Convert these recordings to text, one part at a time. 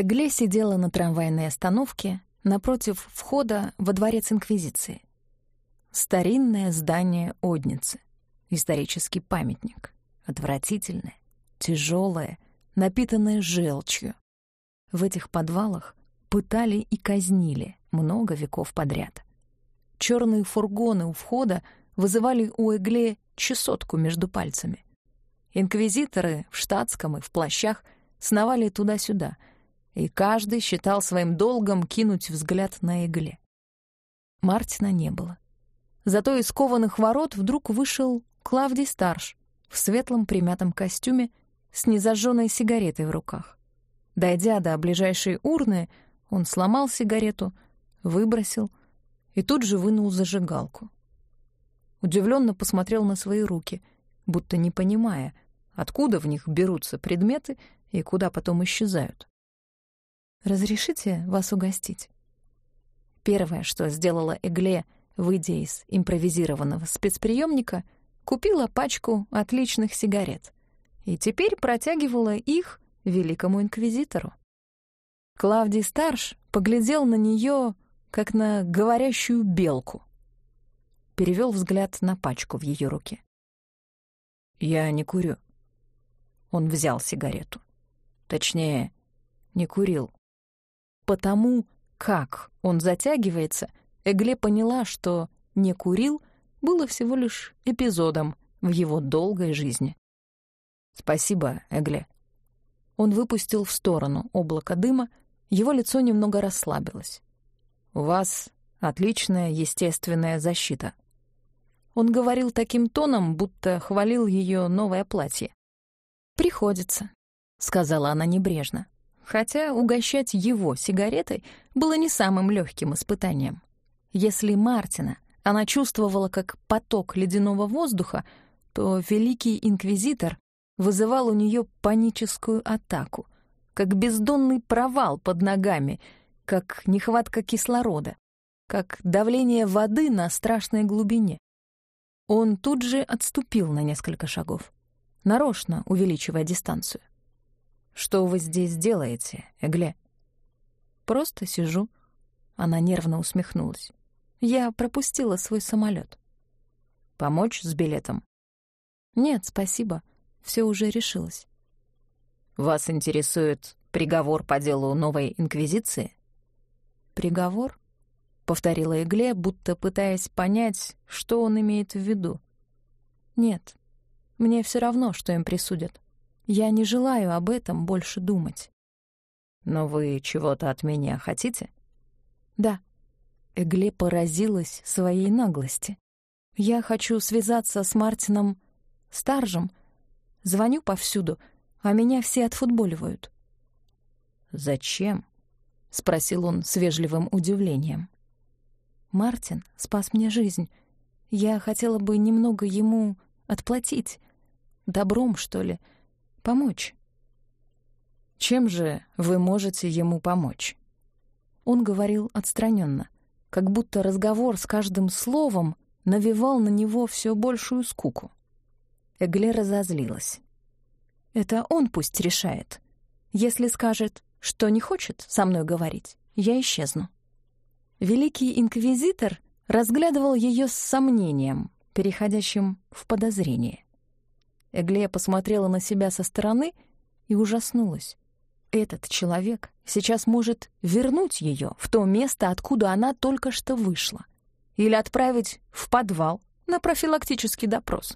Эгле сидела на трамвайной остановке напротив входа во дворец Инквизиции. Старинное здание Одницы, исторический памятник, отвратительное, тяжелое, напитанное желчью. В этих подвалах пытали и казнили много веков подряд. Черные фургоны у входа вызывали у Эгле чесотку между пальцами. Инквизиторы в штатском и в плащах сновали туда-сюда, и каждый считал своим долгом кинуть взгляд на Эгле. Мартина не было. Зато из кованых ворот вдруг вышел Клавдий Старш в светлом примятом костюме с незажженной сигаретой в руках. Дойдя до ближайшей урны, он сломал сигарету, выбросил и тут же вынул зажигалку. Удивленно посмотрел на свои руки, будто не понимая, откуда в них берутся предметы и куда потом исчезают. «Разрешите вас угостить?» Первое, что сделала Эгле, выйдя из импровизированного спецприемника, купила пачку отличных сигарет и теперь протягивала их великому инквизитору. Клавдий Старш поглядел на нее, как на говорящую белку. Перевел взгляд на пачку в ее руке. «Я не курю». Он взял сигарету. Точнее, не курил. Потому как он затягивается, Эгле поняла, что «не курил» было всего лишь эпизодом в его долгой жизни. «Спасибо, Эгле». Он выпустил в сторону облако дыма, его лицо немного расслабилось. «У вас отличная естественная защита». Он говорил таким тоном, будто хвалил ее новое платье. «Приходится», — сказала она небрежно, хотя угощать его сигаретой было не самым легким испытанием. Если Мартина она чувствовала как поток ледяного воздуха, то Великий Инквизитор вызывал у нее паническую атаку, как бездонный провал под ногами — как нехватка кислорода, как давление воды на страшной глубине. Он тут же отступил на несколько шагов, нарочно увеличивая дистанцию. «Что вы здесь делаете, Эгле?» «Просто сижу». Она нервно усмехнулась. «Я пропустила свой самолет. «Помочь с билетом?» «Нет, спасибо. Все уже решилось». «Вас интересует приговор по делу новой инквизиции?» «Приговор?» — повторила Игле, будто пытаясь понять, что он имеет в виду. «Нет, мне все равно, что им присудят. Я не желаю об этом больше думать». «Но вы чего-то от меня хотите?» «Да». Эгле поразилась своей наглости. «Я хочу связаться с Мартином Старжем. Звоню повсюду, а меня все отфутболивают». «Зачем?» — спросил он с вежливым удивлением. «Мартин спас мне жизнь. Я хотела бы немного ему отплатить. Добром, что ли. Помочь». «Чем же вы можете ему помочь?» Он говорил отстраненно, как будто разговор с каждым словом навевал на него все большую скуку. Эгле разозлилась. «Это он пусть решает. Если скажет что не хочет со мной говорить, я исчезну. Великий инквизитор разглядывал ее с сомнением, переходящим в подозрение. Эглея посмотрела на себя со стороны и ужаснулась. Этот человек сейчас может вернуть ее в то место, откуда она только что вышла, или отправить в подвал на профилактический допрос.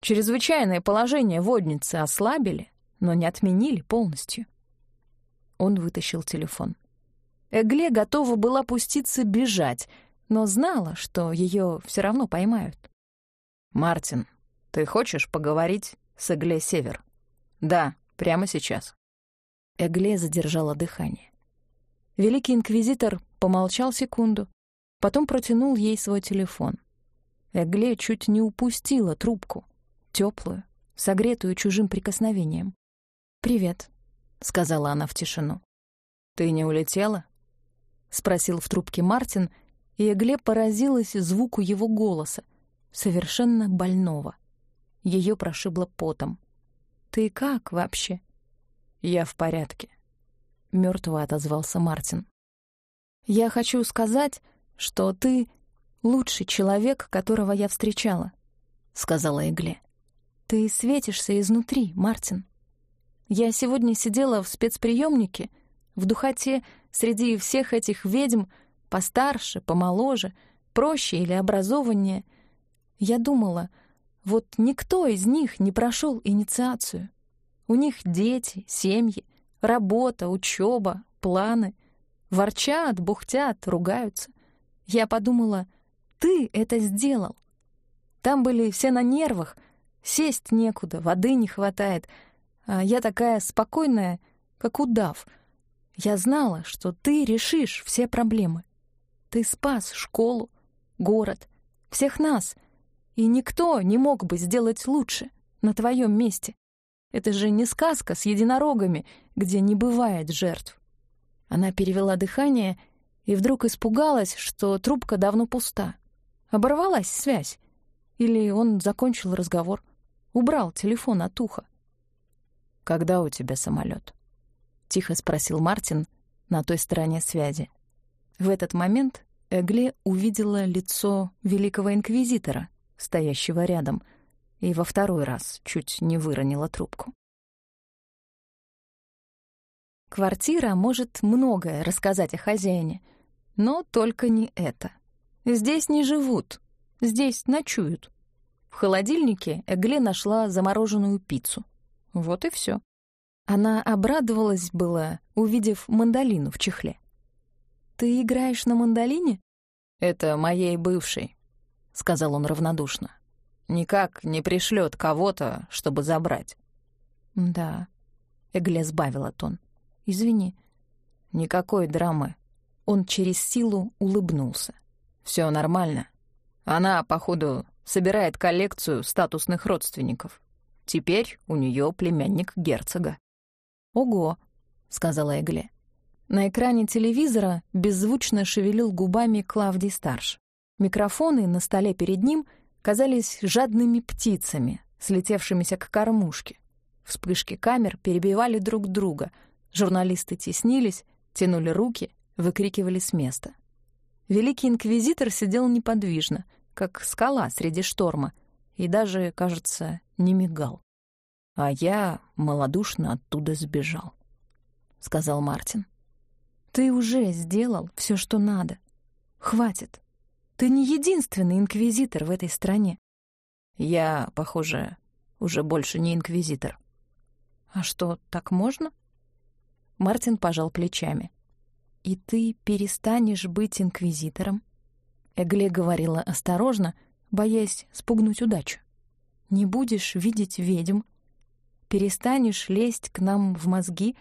Чрезвычайное положение водницы ослабили, но не отменили полностью. Он вытащил телефон. Эгле готова была пуститься бежать, но знала, что ее все равно поймают. «Мартин, ты хочешь поговорить с Эгле Север?» «Да, прямо сейчас». Эгле задержала дыхание. Великий инквизитор помолчал секунду, потом протянул ей свой телефон. Эгле чуть не упустила трубку, теплую, согретую чужим прикосновением. «Привет», — сказала она в тишину. «Ты не улетела?» — спросил в трубке Мартин, и Эгле поразилась звуку его голоса, совершенно больного. Ее прошибло потом. «Ты как вообще?» «Я в порядке». мертвого отозвался Мартин. «Я хочу сказать, что ты лучший человек, которого я встречала», — сказала Эгле. «Ты светишься изнутри, Мартин. Я сегодня сидела в спецприемнике, в духоте, среди всех этих ведьм, постарше, помоложе, проще или образованнее. Я думала, вот никто из них не прошел инициацию. У них дети, семьи, работа, учеба, планы. Ворчат, бухтят, ругаются. Я подумала, ты это сделал. Там были все на нервах, сесть некуда, воды не хватает. А я такая спокойная, как удав. Я знала, что ты решишь все проблемы. Ты спас школу, город, всех нас, и никто не мог бы сделать лучше на твоем месте. Это же не сказка с единорогами, где не бывает жертв. Она перевела дыхание и вдруг испугалась, что трубка давно пуста. Оборвалась связь. Или он закончил разговор, убрал телефон от уха. «Когда у тебя самолет? тихо спросил Мартин на той стороне связи. В этот момент Эгли увидела лицо великого инквизитора, стоящего рядом, и во второй раз чуть не выронила трубку. Квартира может многое рассказать о хозяине, но только не это. Здесь не живут, здесь ночуют. В холодильнике Эгле нашла замороженную пиццу. Вот и все. Она обрадовалась была, увидев мандолину в чехле. «Ты играешь на мандолине?» «Это моей бывшей», — сказал он равнодушно. «Никак не пришлет кого-то, чтобы забрать». «Да», — Эгле сбавила тон. «Извини». «Никакой драмы». Он через силу улыбнулся. Все нормально. Она, походу, собирает коллекцию статусных родственников. Теперь у нее племянник герцога». «Ого», — сказала Эгле. На экране телевизора беззвучно шевелил губами Клавдий Старш. Микрофоны на столе перед ним казались жадными птицами, слетевшимися к кормушке. Вспышки камер перебивали друг друга. Журналисты теснились, тянули руки, выкрикивали с места. Великий инквизитор сидел неподвижно, как скала среди шторма, и даже, кажется, не мигал. А я малодушно оттуда сбежал, — сказал Мартин. Ты уже сделал все, что надо. Хватит. Ты не единственный инквизитор в этой стране. Я, похоже, уже больше не инквизитор. А что, так можно? Мартин пожал плечами. И ты перестанешь быть инквизитором? Эгле говорила осторожно, боясь спугнуть удачу. Не будешь видеть ведьм, перестанешь лезть к нам в мозги,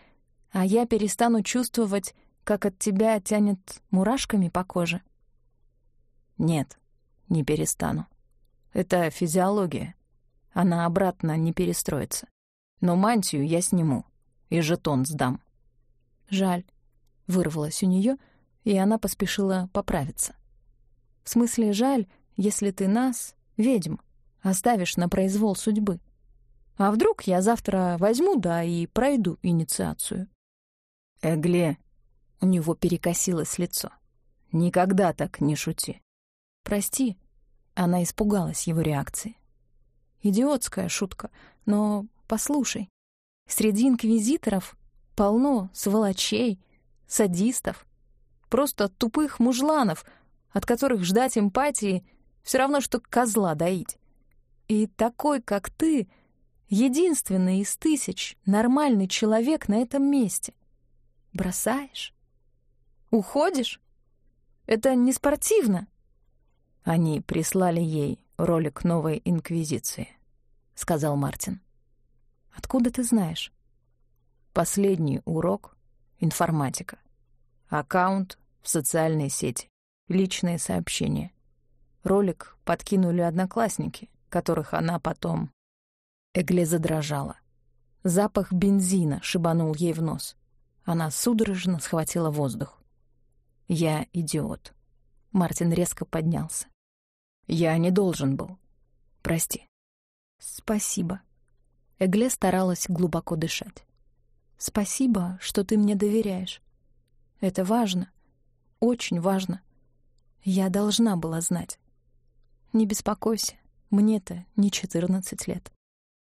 а я перестану чувствовать как от тебя тянет мурашками по коже? Нет, не перестану. Это физиология. Она обратно не перестроится. Но мантию я сниму и жетон сдам. Жаль. Вырвалось у нее, и она поспешила поправиться. В смысле, жаль, если ты нас, ведьм, оставишь на произвол судьбы. А вдруг я завтра возьму, да, и пройду инициацию? Эгле, у него перекосилось лицо. «Никогда так не шути». «Прости». Она испугалась его реакции. «Идиотская шутка, но послушай. Среди инквизиторов полно сволочей, садистов, просто тупых мужланов, от которых ждать эмпатии все равно, что козла доить. И такой, как ты, единственный из тысяч нормальный человек на этом месте. Бросаешь? Уходишь? Это не спортивно. Они прислали ей ролик новой инквизиции, сказал Мартин. Откуда ты знаешь? Последний урок — информатика. Аккаунт в социальной сети, личные сообщения. Ролик подкинули одноклассники, которых она потом... Эгле задрожала. Запах бензина шибанул ей в нос. Она судорожно схватила воздух. Я идиот. Мартин резко поднялся. Я не должен был. Прости. Спасибо. Эгле старалась глубоко дышать. Спасибо, что ты мне доверяешь. Это важно, очень важно. Я должна была знать. Не беспокойся, мне-то не четырнадцать лет.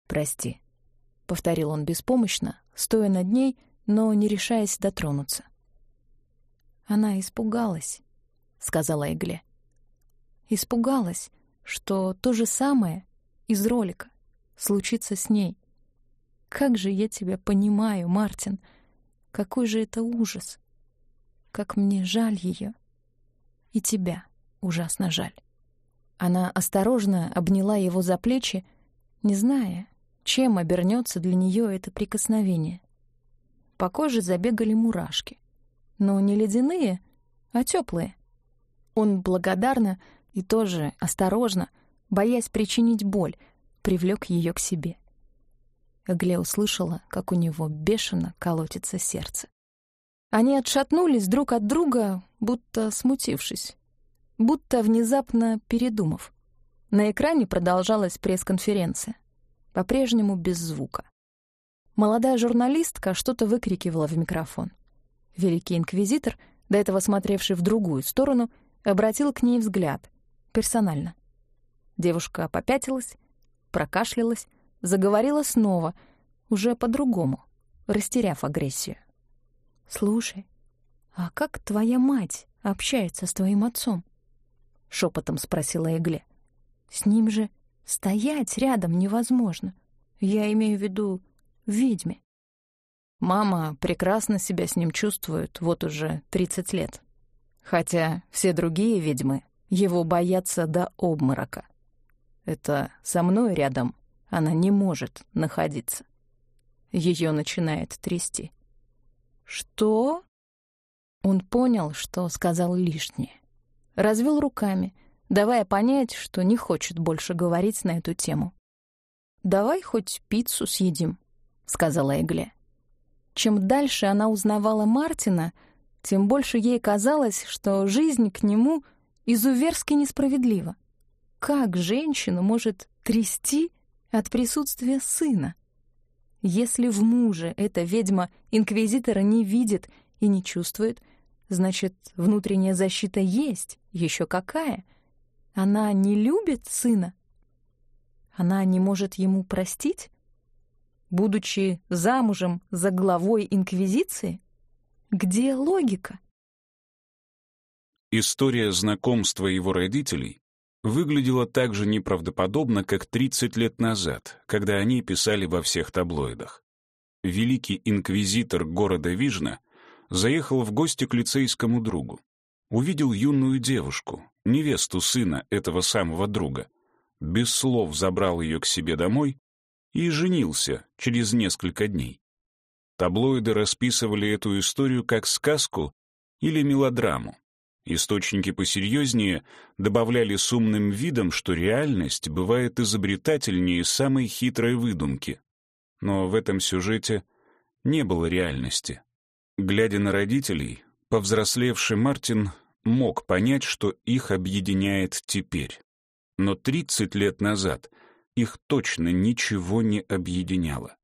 Прости, — повторил он беспомощно, стоя над ней, но не решаясь дотронуться. Она испугалась, — сказала Игле. Испугалась, что то же самое из ролика случится с ней. Как же я тебя понимаю, Мартин. Какой же это ужас. Как мне жаль ее. И тебя ужасно жаль. Она осторожно обняла его за плечи, не зная, чем обернется для нее это прикосновение. По коже забегали мурашки. Но не ледяные, а теплые. Он благодарно и тоже осторожно, боясь причинить боль, привлек ее к себе. Гле услышала, как у него бешено колотится сердце. Они отшатнулись друг от друга, будто смутившись, будто внезапно передумав. На экране продолжалась пресс-конференция, по-прежнему без звука. Молодая журналистка что-то выкрикивала в микрофон. Великий инквизитор, до этого смотревший в другую сторону, обратил к ней взгляд, персонально. Девушка попятилась, прокашлялась, заговорила снова, уже по-другому, растеряв агрессию. «Слушай, а как твоя мать общается с твоим отцом?» — шепотом спросила Игле. «С ним же стоять рядом невозможно. Я имею в виду ведьме». Мама прекрасно себя с ним чувствует вот уже тридцать лет. Хотя все другие ведьмы его боятся до обморока. Это со мной рядом она не может находиться. Ее начинает трясти. «Что?» Он понял, что сказал лишнее. Развел руками, давая понять, что не хочет больше говорить на эту тему. «Давай хоть пиццу съедим», — сказала Эгле. Чем дальше она узнавала Мартина, тем больше ей казалось, что жизнь к нему изуверски несправедлива. Как женщину может трясти от присутствия сына? Если в муже эта ведьма инквизитора не видит и не чувствует, значит, внутренняя защита есть, еще какая. Она не любит сына? Она не может ему простить? Будучи замужем за главой инквизиции? Где логика? История знакомства его родителей выглядела так же неправдоподобно, как 30 лет назад, когда они писали во всех таблоидах. Великий инквизитор города Вижна заехал в гости к лицейскому другу. Увидел юную девушку, невесту сына этого самого друга. Без слов забрал ее к себе домой и женился через несколько дней. Таблоиды расписывали эту историю как сказку или мелодраму, Источники посерьезнее добавляли с умным видом, что реальность бывает изобретательнее самой хитрой выдумки. Но в этом сюжете не было реальности. Глядя на родителей, повзрослевший Мартин мог понять, что их объединяет теперь. Но 30 лет назад их точно ничего не объединяло.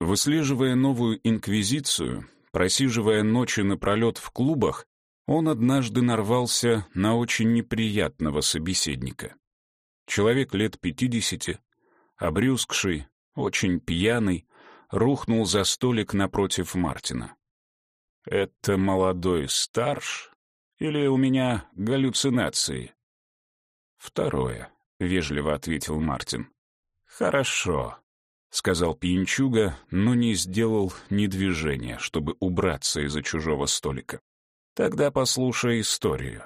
Выслеживая новую инквизицию, просиживая ночи напролет в клубах, он однажды нарвался на очень неприятного собеседника. Человек лет пятидесяти, обрюзгший, очень пьяный, рухнул за столик напротив Мартина. «Это молодой старш? Или у меня галлюцинации?» «Второе», — вежливо ответил Мартин. «Хорошо», — сказал пьянчуга, но не сделал ни движения, чтобы убраться из-за чужого столика. Тогда послушай историю.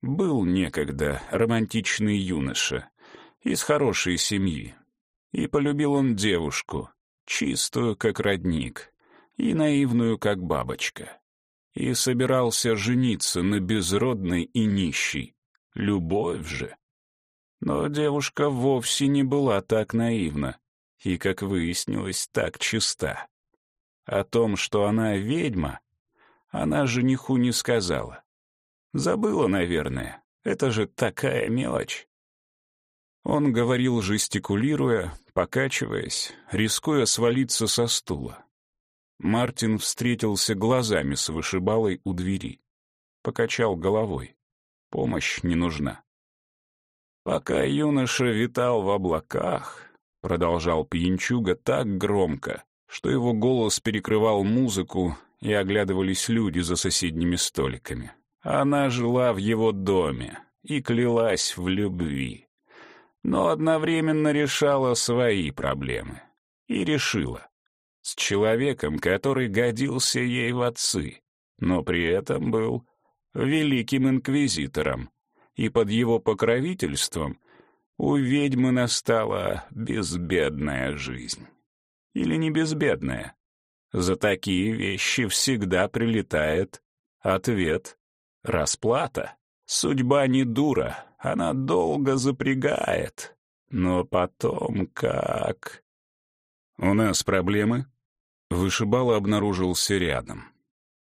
Был некогда романтичный юноша из хорошей семьи, и полюбил он девушку, чистую, как родник, и наивную, как бабочка, и собирался жениться на безродной и нищей. Любовь же. Но девушка вовсе не была так наивна и, как выяснилось, так чиста. О том, что она ведьма, она жениху не сказала. Забыла, наверное. Это же такая мелочь. Он говорил, жестикулируя, покачиваясь, рискуя свалиться со стула. Мартин встретился глазами с вышибалой у двери. Покачал головой. Помощь не нужна. Пока юноша витал в облаках, продолжал пьянчуга так громко, что его голос перекрывал музыку, и оглядывались люди за соседними столиками. Она жила в его доме и клялась в любви, но одновременно решала свои проблемы. И решила. С человеком, который годился ей в отцы, но при этом был великим инквизитором, и под его покровительством у ведьмы настала безбедная жизнь. Или не безбедная. За такие вещи всегда прилетает ответ — расплата. Судьба не дура, она долго запрягает. Но потом как... «У нас проблемы?» Вышибало обнаружился рядом.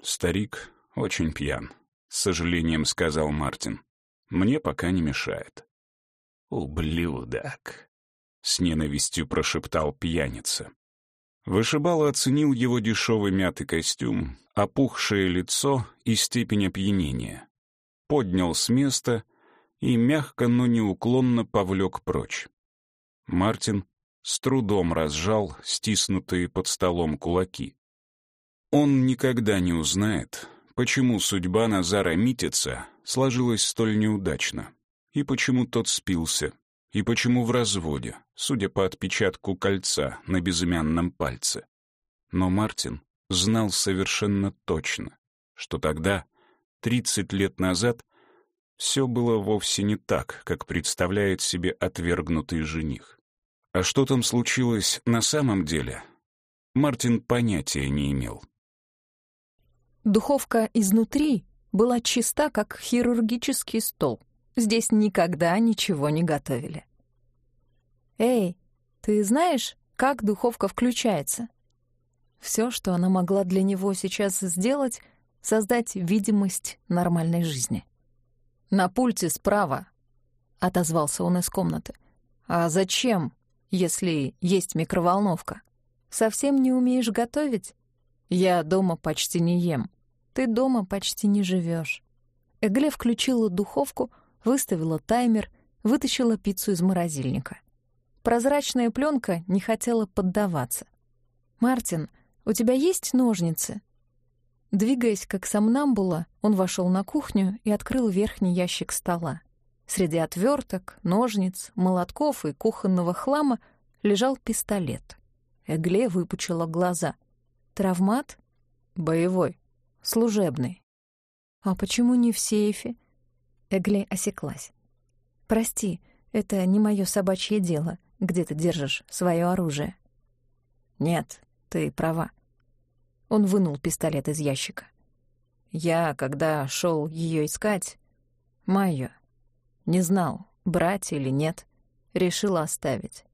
Старик очень пьян, с сожалением сказал Мартин. Мне пока не мешает. «Ублюдок!» — с ненавистью прошептал пьяница. Вышибало оценил его дешевый мятый костюм, опухшее лицо и степень опьянения. Поднял с места и мягко, но неуклонно повлек прочь. Мартин с трудом разжал стиснутые под столом кулаки. Он никогда не узнает, почему судьба Назара Митица сложилась столь неудачно, и почему тот спился, и почему в разводе, судя по отпечатку кольца на безымянном пальце. Но Мартин знал совершенно точно, что тогда, 30 лет назад, все было вовсе не так, как представляет себе отвергнутый жених. А что там случилось на самом деле, Мартин понятия не имел. Духовка изнутри была чиста, как хирургический стол. Здесь никогда ничего не готовили. «Эй, ты знаешь, как духовка включается?» Все, что она могла для него сейчас сделать, создать видимость нормальной жизни. «На пульте справа», — отозвался он из комнаты. «А зачем, если есть микроволновка? Совсем не умеешь готовить? Я дома почти не ем. Ты дома почти не живешь. Эгле включила духовку, выставила таймер, вытащила пиццу из морозильника. Прозрачная пленка не хотела поддаваться. «Мартин, у тебя есть ножницы?» Двигаясь как сомнамбула, он вошел на кухню и открыл верхний ящик стола. Среди отверток, ножниц, молотков и кухонного хлама лежал пистолет. Эгле выпучила глаза. «Травмат?» «Боевой. Служебный». «А почему не в сейфе?» Эгле осеклась. «Прости, это не мое собачье дело, где ты держишь свое оружие». «Нет, ты права». Он вынул пистолет из ящика. «Я, когда шел ее искать, Майю, не знал, брать или нет, решила оставить».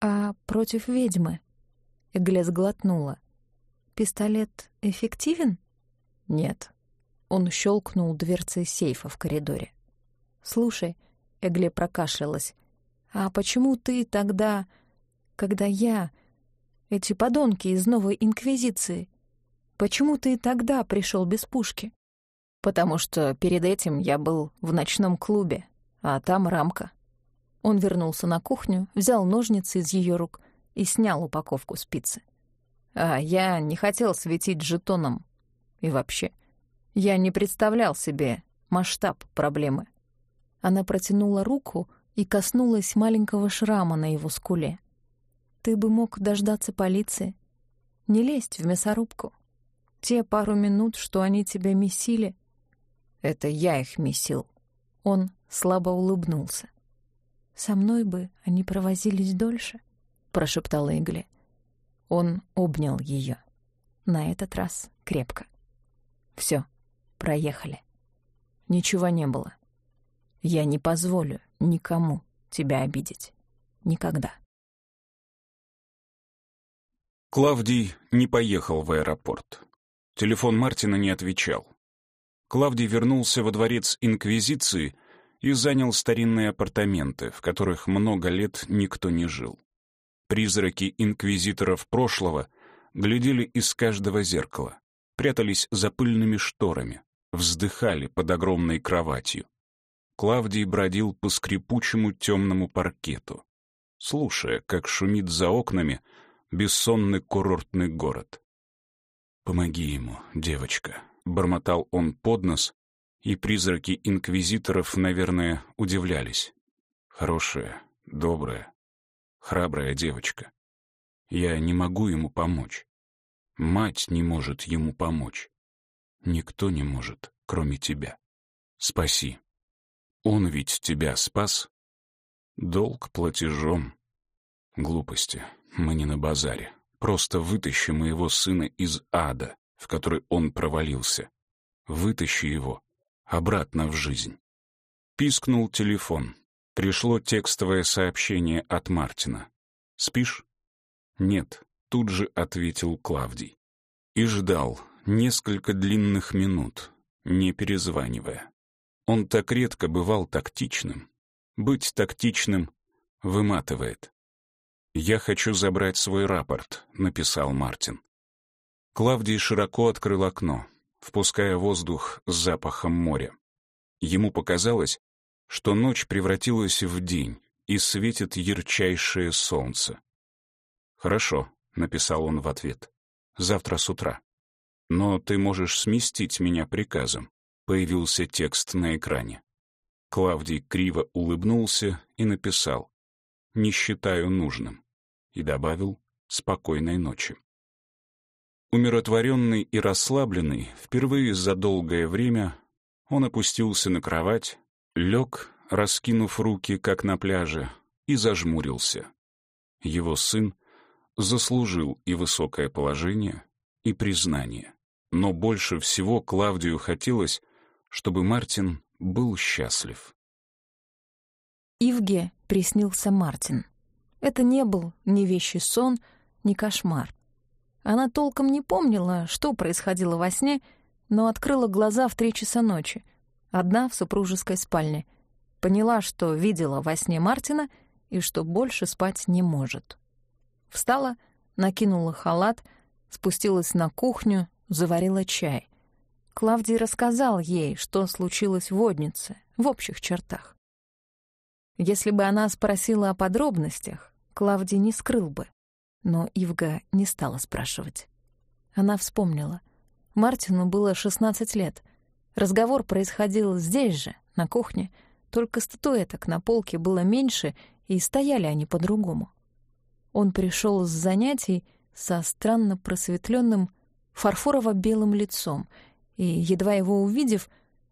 «А против ведьмы?» Эгле сглотнула. «Пистолет эффективен?» «Нет». Он щелкнул дверцей сейфа в коридоре. «Слушай», — Эгле прокашлялась, «а почему ты тогда, когда я, эти подонки из новой Инквизиции, почему ты тогда пришел без пушки?» «Потому что перед этим я был в ночном клубе, а там рамка». Он вернулся на кухню, взял ножницы из ее рук и снял упаковку спицы. А я не хотел светить жетоном. И вообще, я не представлял себе масштаб проблемы. Она протянула руку и коснулась маленького шрама на его скуле. «Ты бы мог дождаться полиции. Не лезть в мясорубку. Те пару минут, что они тебя месили...» «Это я их месил». Он слабо улыбнулся. «Со мной бы они провозились дольше», — прошептала Игли. Он обнял ее. На этот раз крепко. Все, проехали. Ничего не было. Я не позволю никому тебя обидеть. Никогда. Клавдий не поехал в аэропорт. Телефон Мартина не отвечал. Клавдий вернулся во дворец Инквизиции и занял старинные апартаменты, в которых много лет никто не жил. Призраки инквизиторов прошлого глядели из каждого зеркала, прятались за пыльными шторами, вздыхали под огромной кроватью. Клавдий бродил по скрипучему темному паркету, слушая, как шумит за окнами бессонный курортный город. «Помоги ему, девочка», — бормотал он под нос, и призраки инквизиторов, наверное, удивлялись. «Хорошая, добрая, храбрая девочка. Я не могу ему помочь. Мать не может ему помочь. Никто не может, кроме тебя. Спаси. Он ведь тебя спас. Долг платежом. Глупости. Мы не на базаре. Просто вытащи моего сына из ада, в который он провалился. Вытащи его обратно в жизнь. Пискнул телефон. Пришло текстовое сообщение от Мартина. «Спишь?» «Нет», — тут же ответил Клавдий. И ждал несколько длинных минут, не перезванивая. Он так редко бывал тактичным. Быть тактичным выматывает. «Я хочу забрать свой рапорт», — написал Мартин. Клавдий широко открыл окно, впуская воздух с запахом моря. Ему показалось, что ночь превратилась в день, и светит ярчайшее солнце. «Хорошо», — написал он в ответ. «Завтра с утра». «Но ты можешь сместить меня приказом», — появился текст на экране. Клавдий криво улыбнулся и написал «Не считаю нужным» и добавил «Спокойной ночи». Умиротворенный и расслабленный, впервые за долгое время он опустился на кровать, лег, раскинув руки, как на пляже, и зажмурился. Его сын заслужил и высокое положение, и признание. Но больше всего Клавдию хотелось, чтобы Мартин был счастлив. Ивге приснился Мартин. Это не был ни вещий сон, ни кошмар. Она толком не помнила, что происходило во сне, но открыла глаза в три часа ночи, одна в супружеской спальне. Поняла, что видела во сне Мартина и что больше спать не может. Встала, накинула халат, спустилась на кухню, заварила чай. Клавдий рассказал ей, что случилось в Воднице, в общих чертах. Если бы она спросила о подробностях, Клавдий не скрыл бы. Но Ивга не стала спрашивать. Она вспомнила. Мартину было 16 лет. Разговор происходил здесь же, на кухне, только статуэток на полке было меньше, и стояли они по-другому. Он пришел с занятий со странно просветленным фарфорово-белым лицом, и, едва его увидев,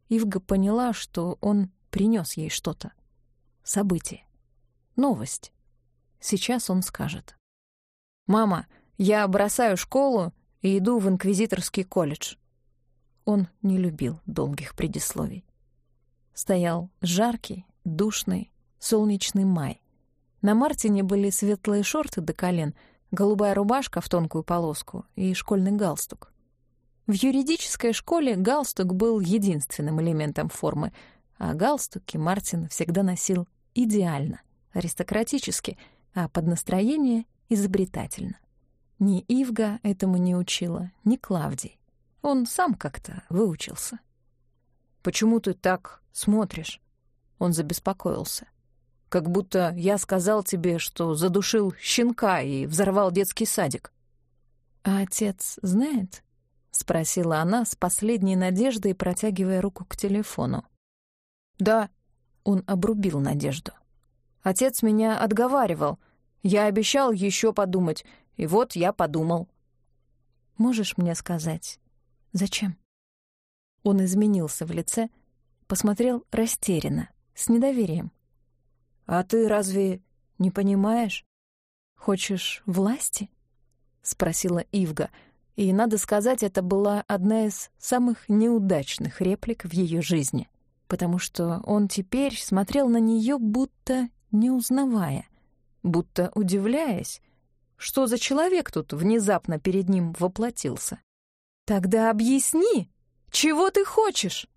Ивга поняла, что он принес ей что-то. Событие. Новость. Сейчас он скажет. «Мама, я бросаю школу и иду в инквизиторский колледж». Он не любил долгих предисловий. Стоял жаркий, душный, солнечный май. На Мартине были светлые шорты до колен, голубая рубашка в тонкую полоску и школьный галстук. В юридической школе галстук был единственным элементом формы, а галстуки Мартин всегда носил идеально, аристократически, а под настроение — изобретательно. Ни Ивга этому не учила, ни Клавдий. Он сам как-то выучился. «Почему ты так смотришь?» Он забеспокоился как будто я сказал тебе, что задушил щенка и взорвал детский садик». «А отец знает?» — спросила она с последней надеждой, протягивая руку к телефону. «Да», — он обрубил надежду. «Отец меня отговаривал. Я обещал еще подумать, и вот я подумал». «Можешь мне сказать, зачем?» Он изменился в лице, посмотрел растерянно, с недоверием. А ты разве не понимаешь? Хочешь власти? спросила Ивга, и надо сказать, это была одна из самых неудачных реплик в ее жизни, потому что он теперь смотрел на нее будто не узнавая, будто удивляясь, что за человек тут внезапно перед ним воплотился. Тогда объясни, чего ты хочешь?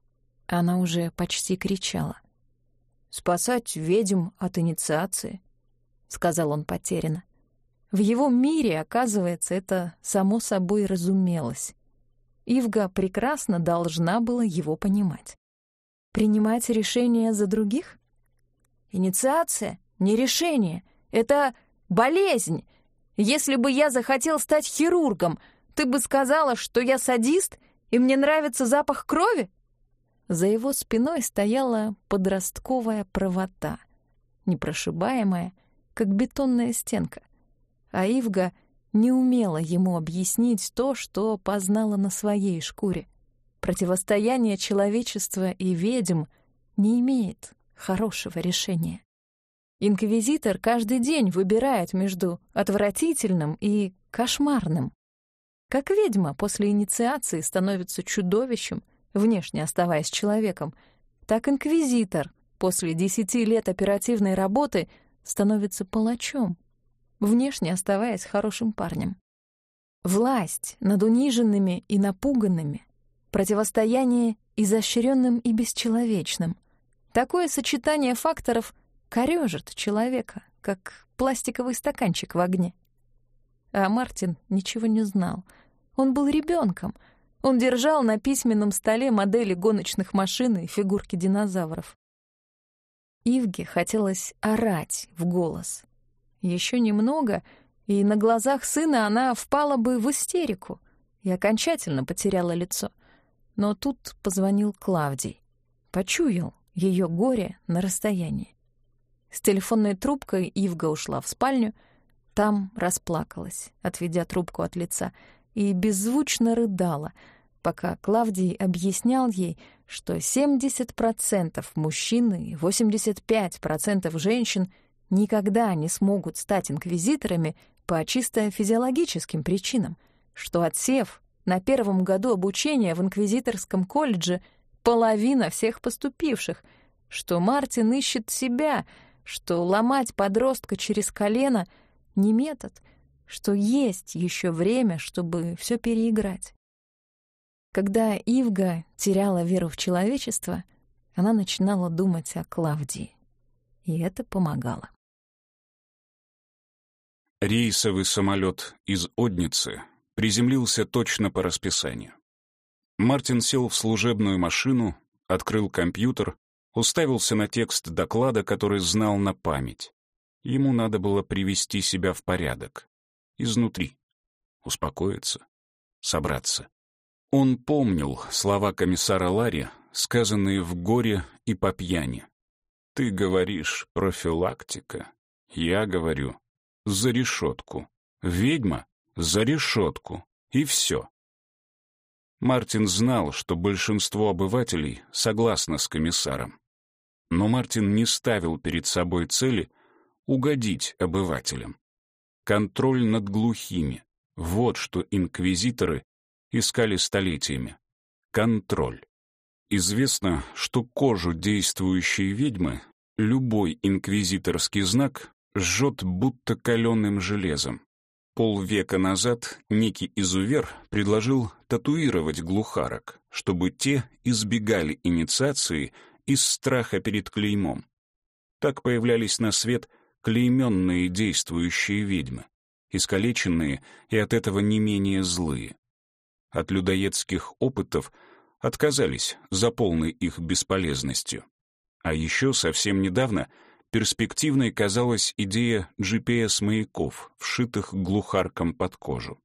Она уже почти кричала спасать ведьм от инициации», — сказал он потерянно. В его мире, оказывается, это само собой разумелось. Ивга прекрасно должна была его понимать. Принимать решения за других? Инициация — не решение. Это болезнь. Если бы я захотел стать хирургом, ты бы сказала, что я садист и мне нравится запах крови? За его спиной стояла подростковая правота, непрошибаемая, как бетонная стенка. А Ивга не умела ему объяснить то, что познала на своей шкуре. Противостояние человечества и ведьм не имеет хорошего решения. Инквизитор каждый день выбирает между отвратительным и кошмарным. Как ведьма после инициации становится чудовищем, внешне оставаясь человеком, так инквизитор после десяти лет оперативной работы становится палачом, внешне оставаясь хорошим парнем. Власть над униженными и напуганными, противостояние изощренным и бесчеловечным. Такое сочетание факторов — корежит человека, как пластиковый стаканчик в огне. А Мартин ничего не знал. Он был ребенком. Он держал на письменном столе модели гоночных машин и фигурки динозавров. Ивге хотелось орать в голос. Еще немного, и на глазах сына она впала бы в истерику и окончательно потеряла лицо. Но тут позвонил Клавдий. Почуял ее горе на расстоянии. С телефонной трубкой Ивга ушла в спальню, там расплакалась, отведя трубку от лица, и беззвучно рыдала, пока Клавдий объяснял ей, что 70% мужчин и 85% женщин никогда не смогут стать инквизиторами по чисто физиологическим причинам, что отсев на первом году обучения в инквизиторском колледже половина всех поступивших, что Мартин ищет себя — что ломать подростка через колено — не метод, что есть еще время, чтобы все переиграть. Когда Ивга теряла веру в человечество, она начинала думать о Клавдии. И это помогало. Рейсовый самолет из Одницы приземлился точно по расписанию. Мартин сел в служебную машину, открыл компьютер уставился на текст доклада, который знал на память. Ему надо было привести себя в порядок. Изнутри. Успокоиться. Собраться. Он помнил слова комиссара Ларри, сказанные в горе и по пьяни. «Ты говоришь профилактика. Я говорю за решетку. Ведьма — за решетку. И все». Мартин знал, что большинство обывателей согласно с комиссаром. Но Мартин не ставил перед собой цели угодить обывателям. Контроль над глухими — вот что инквизиторы искали столетиями. Контроль. Известно, что кожу действующей ведьмы любой инквизиторский знак жжет будто каленым железом. Полвека назад некий изувер предложил татуировать глухарок, чтобы те избегали инициации из страха перед клеймом. Так появлялись на свет клейменные действующие ведьмы, искалеченные и от этого не менее злые. От людоедских опытов отказались за полной их бесполезностью. А еще совсем недавно перспективной казалась идея GPS-маяков, вшитых глухарком под кожу.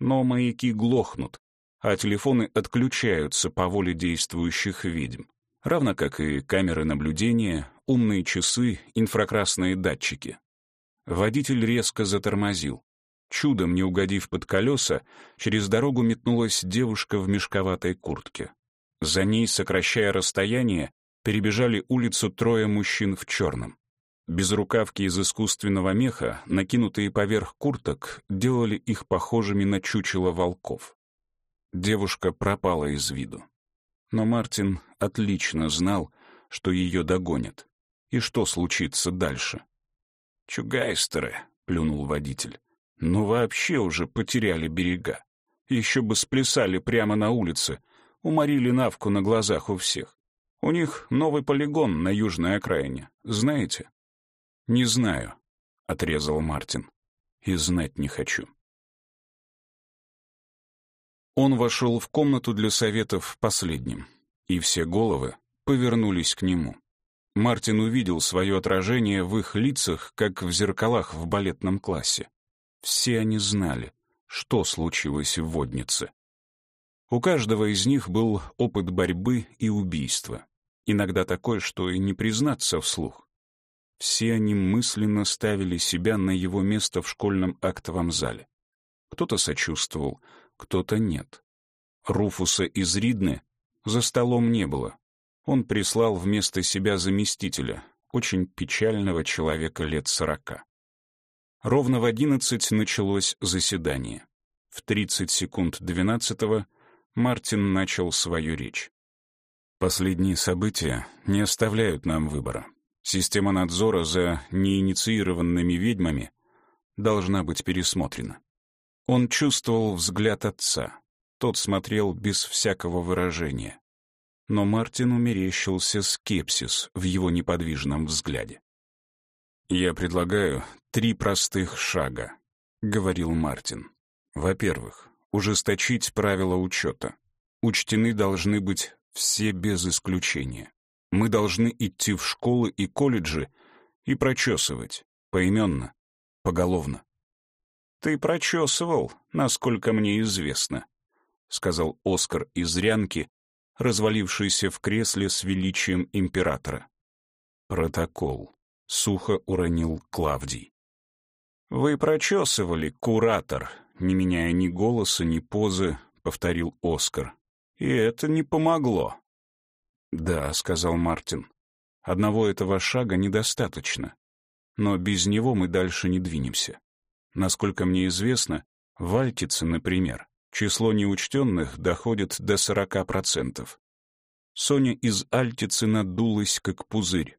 Но маяки глохнут, а телефоны отключаются по воле действующих ведьм равно как и камеры наблюдения, умные часы, инфракрасные датчики. Водитель резко затормозил. Чудом не угодив под колеса, через дорогу метнулась девушка в мешковатой куртке. За ней, сокращая расстояние, перебежали улицу трое мужчин в черном. Безрукавки из искусственного меха, накинутые поверх курток, делали их похожими на чучело волков. Девушка пропала из виду. Но Мартин отлично знал, что ее догонят. И что случится дальше? «Чугайстеры», — плюнул водитель, — «ну вообще уже потеряли берега. Еще бы сплясали прямо на улице, уморили Навку на глазах у всех. У них новый полигон на южной окраине, знаете?» «Не знаю», — отрезал Мартин. и знать не хочу. Он вошел в комнату для советов последним, и все головы повернулись к нему. Мартин увидел свое отражение в их лицах, как в зеркалах в балетном классе. Все они знали, что случилось в воднице. У каждого из них был опыт борьбы и убийства. Иногда такой, что и не признаться вслух. Все они мысленно ставили себя на его место в школьном актовом зале. Кто-то сочувствовал, кто-то нет. Руфуса из Ридны за столом не было. Он прислал вместо себя заместителя, очень печального человека лет сорока. Ровно в одиннадцать началось заседание. В тридцать секунд двенадцатого Мартин начал свою речь. Последние события не оставляют нам выбора. Система надзора за неинициированными ведьмами должна быть пересмотрена. Он чувствовал взгляд отца. Тот смотрел без всякого выражения. Но Мартину мерещился скепсис в его неподвижном взгляде. «Я предлагаю три простых шага», — говорил Мартин. «Во-первых, ужесточить правила учета. Учтены должны быть все без исключения. Мы должны идти в школы и колледжи и прочесывать, поименно, поголовно. «Ты прочесывал, насколько мне известно», — сказал Оскар из Рянки, развалившийся в кресле с величием императора. «Протокол», — сухо уронил Клавдий. «Вы прочесывали, куратор», — не меняя ни голоса, ни позы, повторил Оскар. «И это не помогло». «Да», — сказал Мартин. «Одного этого шага недостаточно. Но без него мы дальше не двинемся. Насколько мне известно, в Альтице, например, число неучтенных доходит до 40%. Соня из Альтицы надулась, как пузырь.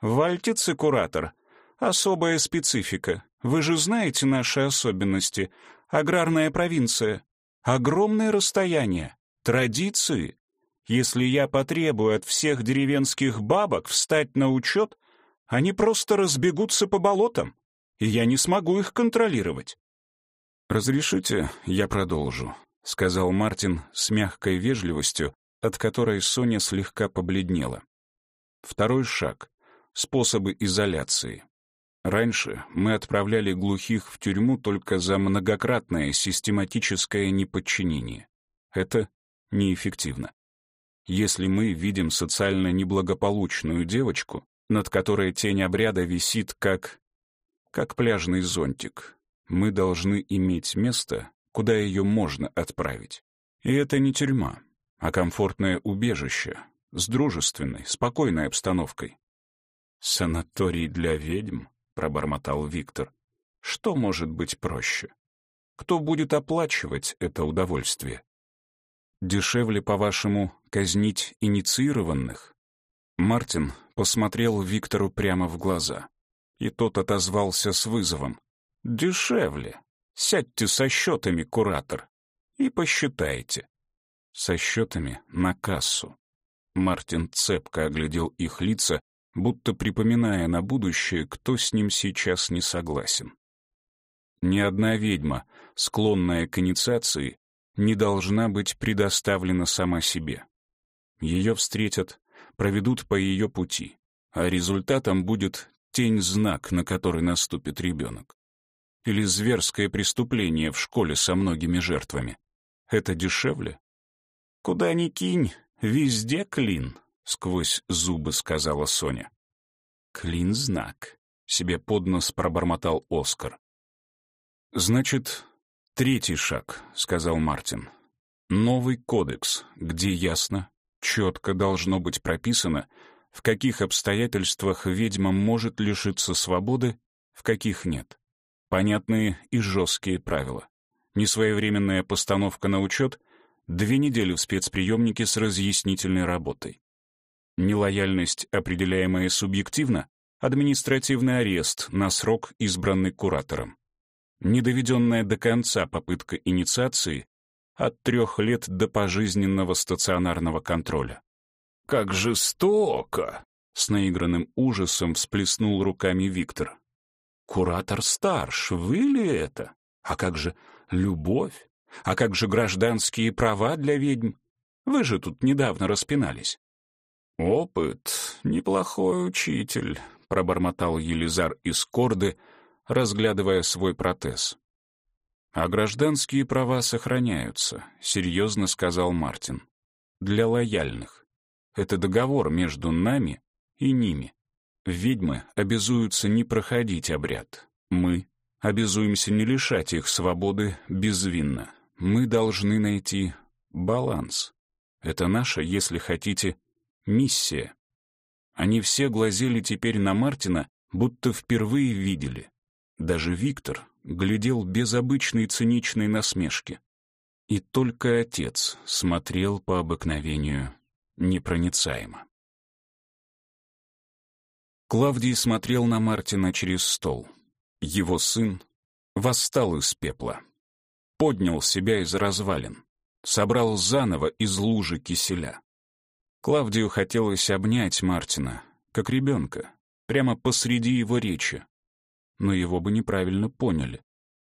«В Альтице, куратор, особая специфика. Вы же знаете наши особенности. Аграрная провинция. Огромное расстояние. Традиции. Если я потребую от всех деревенских бабок встать на учет, они просто разбегутся по болотам и я не смогу их контролировать. «Разрешите, я продолжу», — сказал Мартин с мягкой вежливостью, от которой Соня слегка побледнела. Второй шаг — способы изоляции. Раньше мы отправляли глухих в тюрьму только за многократное систематическое неподчинение. Это неэффективно. Если мы видим социально неблагополучную девочку, над которой тень обряда висит как как пляжный зонтик. Мы должны иметь место, куда ее можно отправить. И это не тюрьма, а комфортное убежище с дружественной, спокойной обстановкой. «Санаторий для ведьм?» — пробормотал Виктор. «Что может быть проще? Кто будет оплачивать это удовольствие? Дешевле, по-вашему, казнить инициированных?» Мартин посмотрел Виктору прямо в глаза и тот отозвался с вызовом. «Дешевле. Сядьте со счетами, куратор, и посчитайте». Со счетами на кассу. Мартин цепко оглядел их лица, будто припоминая на будущее, кто с ним сейчас не согласен. Ни одна ведьма, склонная к инициации, не должна быть предоставлена сама себе. Ее встретят, проведут по ее пути, а результатом будет тень-знак, на который наступит ребенок. Или зверское преступление в школе со многими жертвами. Это дешевле? Куда ни кинь, везде клин, сквозь зубы сказала Соня. Клин-знак, себе под нос пробормотал Оскар. Значит, третий шаг, сказал Мартин. Новый кодекс, где ясно, четко должно быть прописано, в каких обстоятельствах ведьма может лишиться свободы, в каких нет. Понятные и жесткие правила. Несвоевременная постановка на учет — две недели в спецприемнике с разъяснительной работой. Нелояльность, определяемая субъективно, административный арест на срок, избранный куратором. Недоведенная до конца попытка инициации от трех лет до пожизненного стационарного контроля. «Как жестоко!» — с наигранным ужасом всплеснул руками Виктор. Куратор Старш, вы ли это? А как же любовь? А как же гражданские права для ведьм? Вы же тут недавно распинались. Опыт — неплохой учитель, — пробормотал Елизар из Корды, разглядывая свой протез. «А гражданские права сохраняются», — серьезно сказал Мартин. «Для лояльных. Это договор между нами и ними. Ведьмы обязуются не проходить обряд. Мы обязуемся не лишать их свободы безвинно. Мы должны найти баланс. Это наша, если хотите, миссия. Они все глазели теперь на Мартина, будто впервые видели. Даже Виктор глядел без обычной циничной насмешки. И только отец смотрел по обыкновению непроницаемо. Клавдий смотрел на Мартина через стол. Его сын восстал из пепла. Поднял себя из развалин. Собрал заново из лужи киселя. Клавдию хотелось обнять Мартина, как ребенка, прямо посреди его речи. Но его бы неправильно поняли.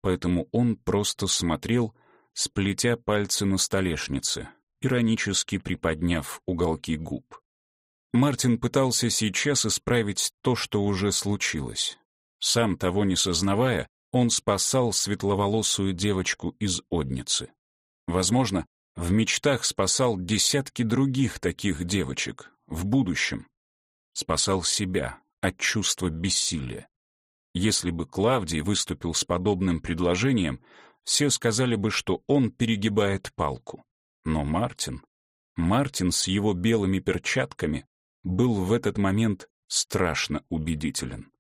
Поэтому он просто смотрел, сплетя пальцы на столешнице, иронически приподняв уголки губ. Мартин пытался сейчас исправить то, что уже случилось. Сам того не сознавая, он спасал светловолосую девочку из Одницы. Возможно, в мечтах спасал десятки других таких девочек в будущем. Спасал себя от чувства бессилия. Если бы Клавдий выступил с подобным предложением, все сказали бы, что он перегибает палку. Но Мартин, Мартин с его белыми перчатками был в этот момент страшно убедителен.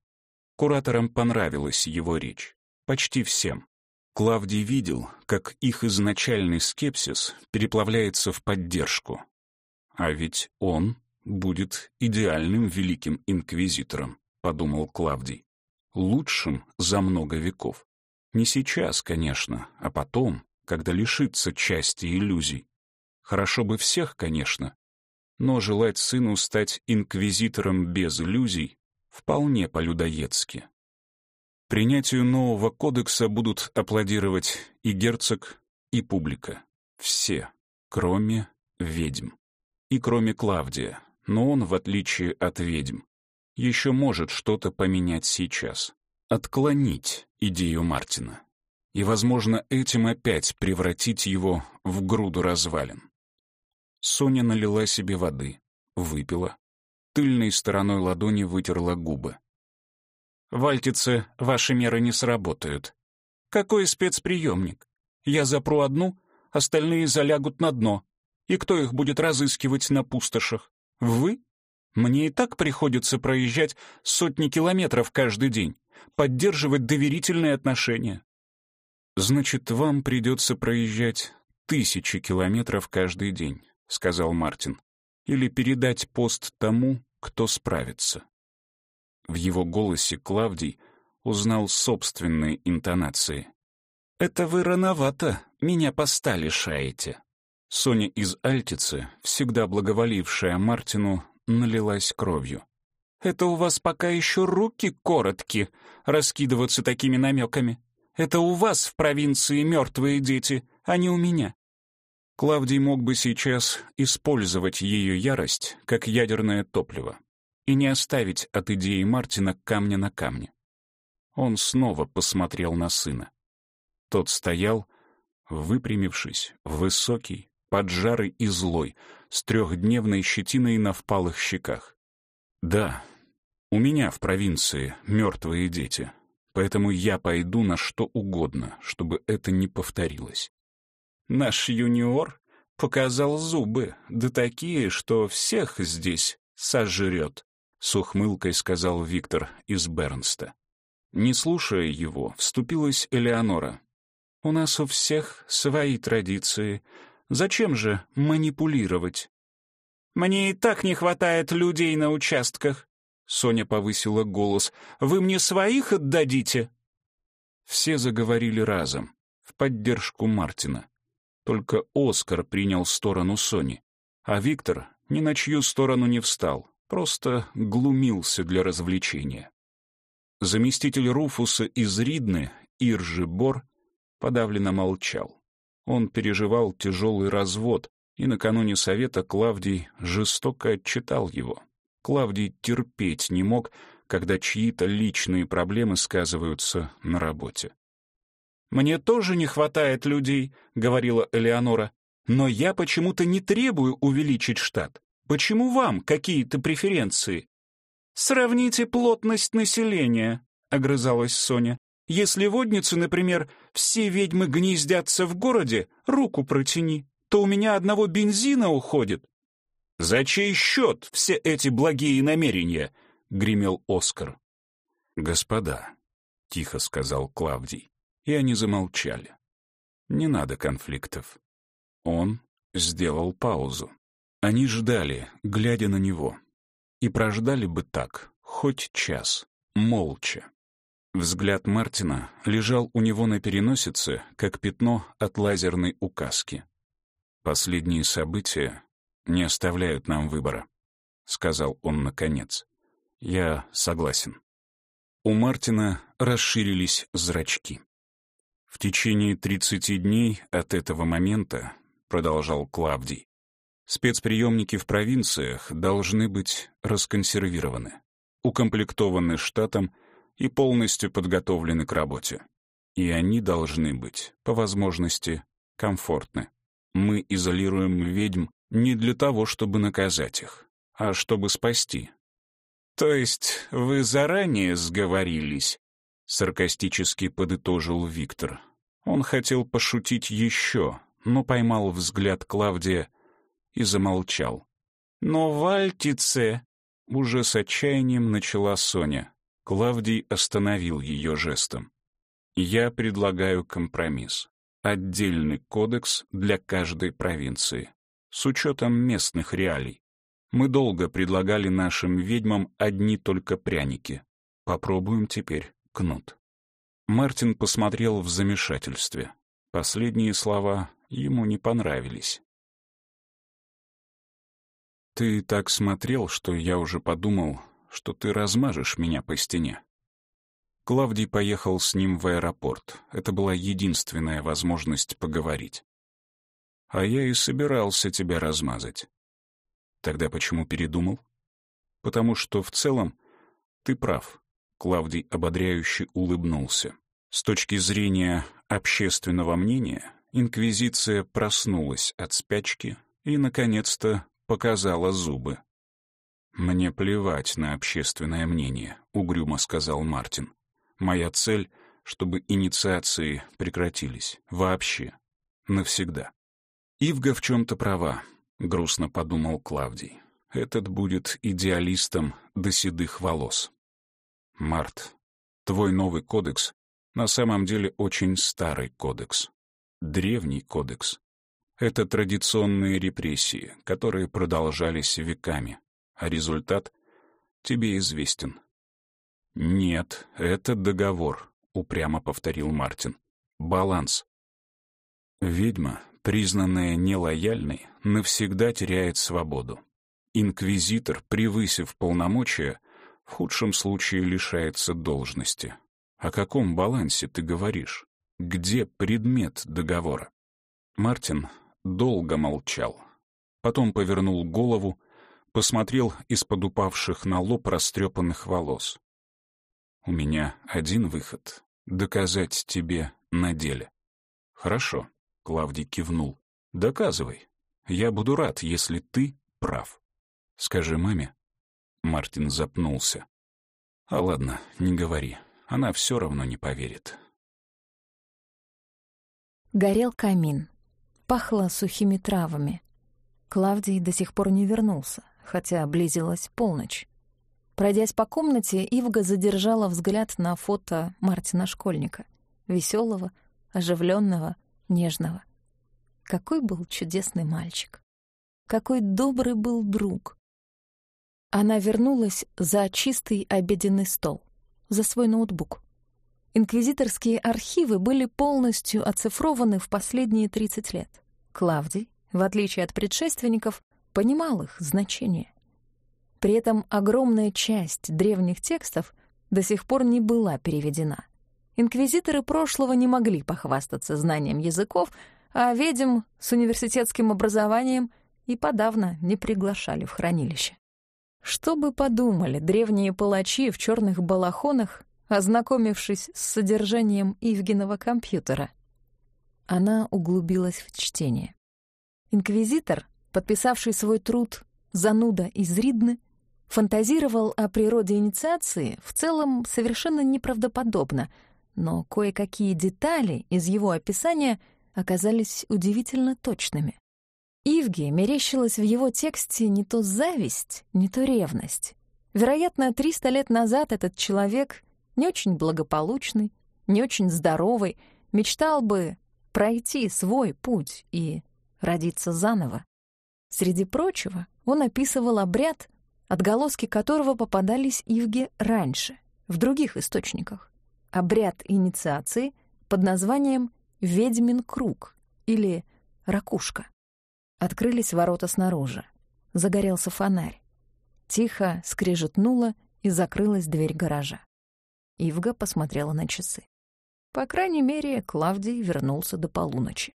Кураторам понравилась его речь. Почти всем. Клавдий видел, как их изначальный скепсис переплавляется в поддержку. А ведь он будет идеальным великим инквизитором, подумал Клавдий. Лучшим за много веков. Не сейчас, конечно, а потом, когда лишится части иллюзий. Хорошо бы всех, конечно, но желать сыну стать инквизитором без иллюзий вполне по-людоедски. Принятию нового кодекса будут аплодировать и герцог, и публика. Все, кроме ведьм. И кроме Клавдия, но он, в отличие от ведьм, еще может что-то поменять сейчас. Отклонить идею Мартина. И, возможно, этим опять превратить его в груду развалин. Соня налила себе воды, выпила, тыльной стороной ладони вытерла губы. «В Альтице ваши меры не сработают. Какой спецприемник? Я запру одну, остальные залягут на дно. И кто их будет разыскивать на пустошах? Вы? Мне и так приходится проезжать сотни километров каждый день, поддерживать доверительные отношения. Значит, вам придется проезжать тысячи километров каждый день сказал Мартин, или передать пост тому, кто справится. В его голосе Клавдий узнал собственные интонации. «Это вы рановато меня поста лишаете». Соня из Альтицы, всегда благоволившая Мартину, налилась кровью. «Это у вас пока еще руки коротки, раскидываться такими намеками. Это у вас в провинции мертвые дети, а не у меня. Клавдий мог бы сейчас использовать ее ярость как ядерное топливо и не оставить от идеи Мартина камня на камне. Он снова посмотрел на сына. Тот стоял, выпрямившись, высокий, поджарый и злой, с трехдневной щетиной на впалых щеках. «Да, у меня в провинции мертвые дети, поэтому я пойду на что угодно, чтобы это не повторилось. Наш юниор показал зубы, да такие, что всех здесь сожрет, — с ухмылкой сказал Виктор из Бернста. Не слушая его, вступилась Элеонора. «У нас у всех свои традиции. Зачем же манипулировать?» «Мне и так не хватает людей на участках», — Соня повысила голос. «Вы мне своих отдадите?» Все заговорили разом, в поддержку Мартина. Только Оскар принял сторону Сони, а Виктор ни на чью сторону не встал, просто глумился для развлечения. Заместитель Руфуса из Ридны, Иржи Бор, подавленно молчал. Он переживал тяжелый развод, и накануне совета Клавдий жестоко отчитал его. Клавдий терпеть не мог, когда чьи-то личные проблемы сказываются на работе. «Мне тоже не хватает людей», — говорила Элеонора, «но я почему-то не требую увеличить штат. Почему вам какие-то преференции?» «Сравните плотность населения», — огрызалась Соня. «Если водницы, например, все ведьмы гнездятся в городе, руку протяни, то у меня одного бензина уходит». «За чей счет все эти благие намерения?» — гремел Оскар. «Господа», — тихо сказал Клавдий, и они замолчали. «Не надо конфликтов». Он сделал паузу. Они ждали, глядя на него. И прождали бы так, хоть час, молча. Взгляд Мартина лежал у него на переносице, как пятно от лазерной указки. «Последние события не оставляют нам выбора», — сказал он наконец. «Я согласен». У Мартина расширились зрачки. «В течение тридцати дней от этого момента», — продолжал Клавдий, Спецприемники в провинциях должны быть расконсервированы, укомплектованы штатом и полностью подготовлены к работе. И они должны быть, по возможности, комфортны. Мы изолируем ведьм не для того, чтобы наказать их, а чтобы спасти. «То есть вы заранее сговорились?» — саркастически подытожил Виктор. Он хотел пошутить еще, но поймал взгляд Клавдия и замолчал. «Но Вальтице...» Уже с отчаянием начала Соня. Клавдий остановил ее жестом. «Я предлагаю компромисс. Отдельный кодекс для каждой провинции. С учетом местных реалий. Мы долго предлагали нашим ведьмам одни только пряники. Попробуем теперь кнут». Мартин посмотрел в замешательстве. Последние слова ему не понравились. Ты так смотрел, что я уже подумал, что ты размажешь меня по стене. Клавдий поехал с ним в аэропорт. Это была единственная возможность поговорить. А я и собирался тебя размазать. Тогда почему передумал? Потому что в целом ты прав. Клавдий ободряюще улыбнулся. С точки зрения общественного мнения, Инквизиция проснулась от спячки и, наконец-то, показала зубы. «Мне плевать на общественное мнение», — угрюмо сказал Мартин. «Моя цель — чтобы инициации прекратились. Вообще. Навсегда». «Ивга в чем-то права», — грустно подумал Клавдий. «Этот будет идеалистом до седых волос». «Март, твой новый кодекс на самом деле очень старый кодекс. Древний кодекс, это традиционные репрессии, которые продолжались веками, а результат тебе известен. «Нет, это договор», — упрямо повторил Мартин. «Баланс». Ведьма, признанная нелояльной, навсегда теряет свободу. Инквизитор, превысив полномочия, в худшем случае лишается должности. О каком балансе ты говоришь? Где предмет договора? Мартин долго молчал. Потом повернул голову, посмотрел из-под упавших на лоб растрепанных волос. «У меня один выход — доказать тебе на деле». «Хорошо», — Клавдий кивнул. «Доказывай. Я буду рад, если ты прав. Скажи маме». Мартин запнулся. «А ладно, не говори. Она все равно не поверит». Горел камин пахло сухими травами. Клавдий до сих пор не вернулся, хотя близилась полночь. Пройдясь по комнате, Ивга задержала взгляд на фото Мартина Школьника. веселого, оживленного, нежного. Какой был чудесный мальчик. Какой добрый был друг. Она вернулась за чистый обеденный стол, за свой ноутбук. Инквизиторские архивы были полностью оцифрованы в последние 30 лет. Клавдий, в отличие от предшественников, понимал их значение. При этом огромная часть древних текстов до сих пор не была переведена. Инквизиторы прошлого не могли похвастаться знанием языков, а ведьм с университетским образованием и подавно не приглашали в хранилище. Что бы подумали древние палачи в черных балахонах, ознакомившись с содержанием Ивгиного компьютера? Она углубилась в чтение. Инквизитор, подписавший свой труд «Зануда из Ридны», фантазировал о природе инициации в целом совершенно неправдоподобно, но кое-какие детали из его описания оказались удивительно точными. Ивге мерещилась в его тексте не то зависть, не то ревность. Вероятно, 300 лет назад этот человек, не очень благополучный, не очень здоровый, мечтал бы пройти свой путь и родиться заново. Среди прочего, он описывал обряд, отголоски которого попадались Ивге раньше, в других источниках. Обряд инициации под названием «Ведьмин круг» или «Ракушка». Открылись ворота снаружи. Загорелся фонарь. Тихо скрежетнула и закрылась дверь гаража. Ивга посмотрела на часы. По крайней мере, Клавдий вернулся до полуночи.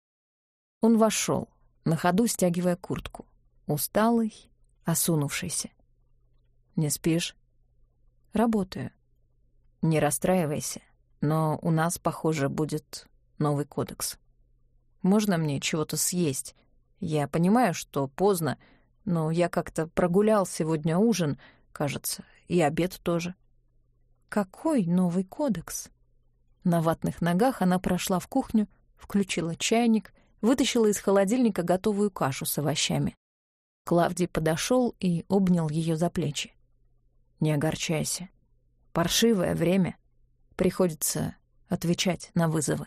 Он вошел, на ходу стягивая куртку. Усталый, осунувшийся. «Не спишь?» «Работаю». «Не расстраивайся, но у нас, похоже, будет новый кодекс. Можно мне чего-то съесть? Я понимаю, что поздно, но я как-то прогулял сегодня ужин, кажется, и обед тоже. Какой новый кодекс? На ватных ногах она прошла в кухню, включила чайник, вытащила из холодильника готовую кашу с овощами. Клавдий подошел и обнял ее за плечи. «Не огорчайся. Паршивое время. Приходится отвечать на вызовы».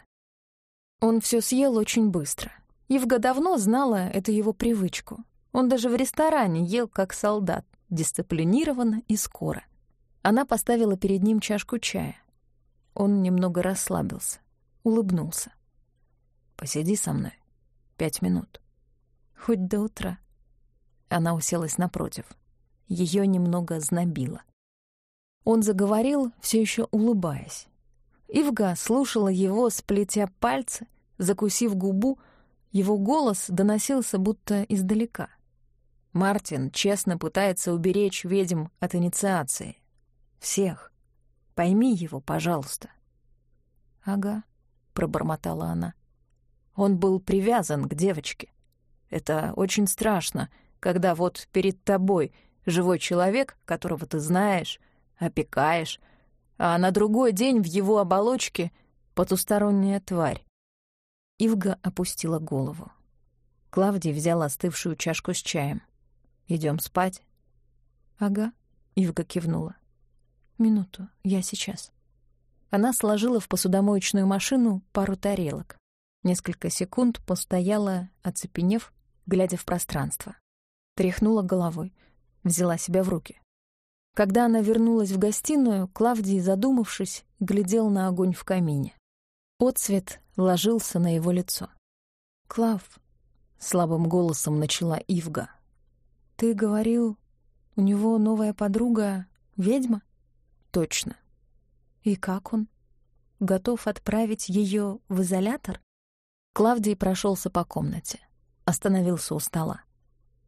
Он все съел очень быстро — Ивга давно знала эту его привычку. Он даже в ресторане ел как солдат, дисциплинированно и скоро. Она поставила перед ним чашку чая. Он немного расслабился, улыбнулся. «Посиди со мной. Пять минут. Хоть до утра». Она уселась напротив. Ее немного знобило. Он заговорил, все еще улыбаясь. Ивга слушала его, сплетя пальцы, закусив губу, его голос доносился будто издалека. Мартин честно пытается уберечь ведьм от инициации. Всех. Пойми его, пожалуйста. «Ага», — пробормотала она. Он был привязан к девочке. Это очень страшно, когда вот перед тобой живой человек, которого ты знаешь, опекаешь, а на другой день в его оболочке потусторонняя тварь. Ивга опустила голову. Клавдий взял остывшую чашку с чаем. Идем спать?» «Ага», — Ивга кивнула. «Минуту, я сейчас». Она сложила в посудомоечную машину пару тарелок. Несколько секунд постояла, оцепенев, глядя в пространство. Тряхнула головой, взяла себя в руки. Когда она вернулась в гостиную, Клавдий, задумавшись, глядел на огонь в камине. Отцвет ложился на его лицо. «Клав», — слабым голосом начала Ивга, — «ты говорил, у него новая подруга — ведьма?» «Точно. И как он? Готов отправить ее в изолятор?» Клавдий прошелся по комнате, остановился у стола.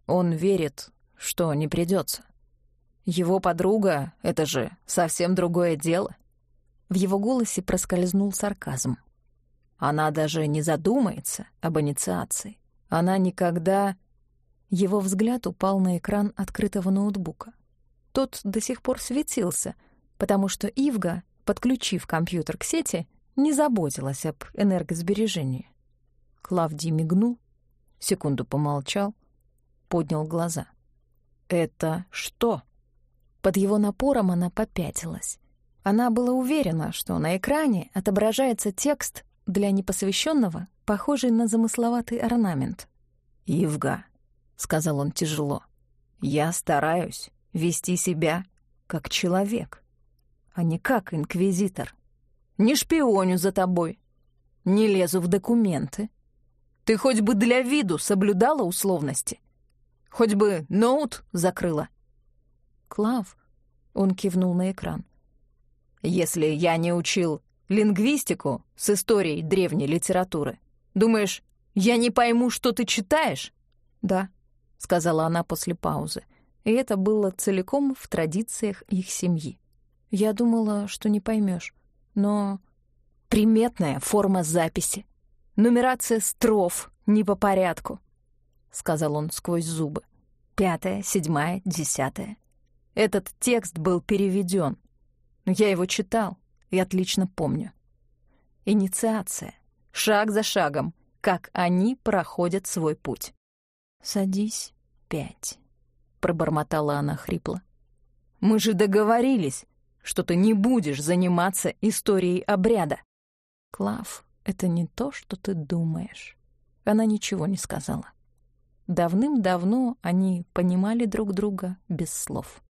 «Он верит, что не придется. Его подруга — это же совсем другое дело». В его голосе проскользнул сарказм. Она даже не задумается об инициации. Она никогда... Его взгляд упал на экран открытого ноутбука. Тот до сих пор светился, потому что Ивга, подключив компьютер к сети, не заботилась об энергосбережении. Клавдий мигнул, секунду помолчал, поднял глаза. «Это что?» Под его напором она попятилась. Она была уверена, что на экране отображается текст для непосвященного похожий на замысловатый орнамент. «Ивга», — сказал он тяжело, — «я стараюсь вести себя как человек, а не как инквизитор. Не шпионю за тобой, не лезу в документы. Ты хоть бы для виду соблюдала условности, хоть бы ноут закрыла». «Клав», — он кивнул на экран, — Если я не учил лингвистику с историей древней литературы, думаешь, я не пойму, что ты читаешь?» «Да», — сказала она после паузы, и это было целиком в традициях их семьи. «Я думала, что не поймешь, но...» «Приметная форма записи. Нумерация строф не по порядку», — сказал он сквозь зубы. «Пятая, седьмая, десятая. Этот текст был переведен. Я его читал и отлично помню. Инициация. Шаг за шагом, как они проходят свой путь. «Садись, пять», — пробормотала она хрипло. «Мы же договорились, что ты не будешь заниматься историей обряда». «Клав, это не то, что ты думаешь». Она ничего не сказала. Давным-давно они понимали друг друга без слов.